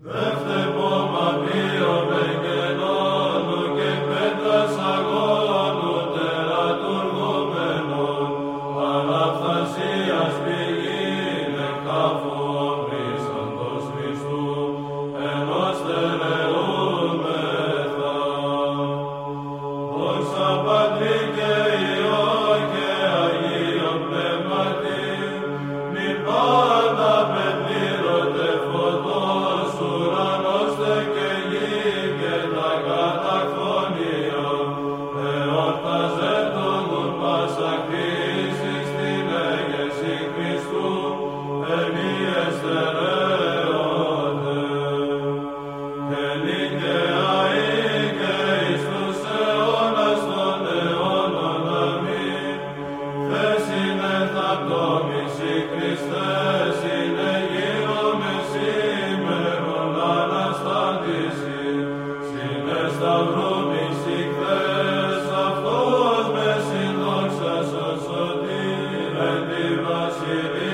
Lefte poma mio Viva Sibi.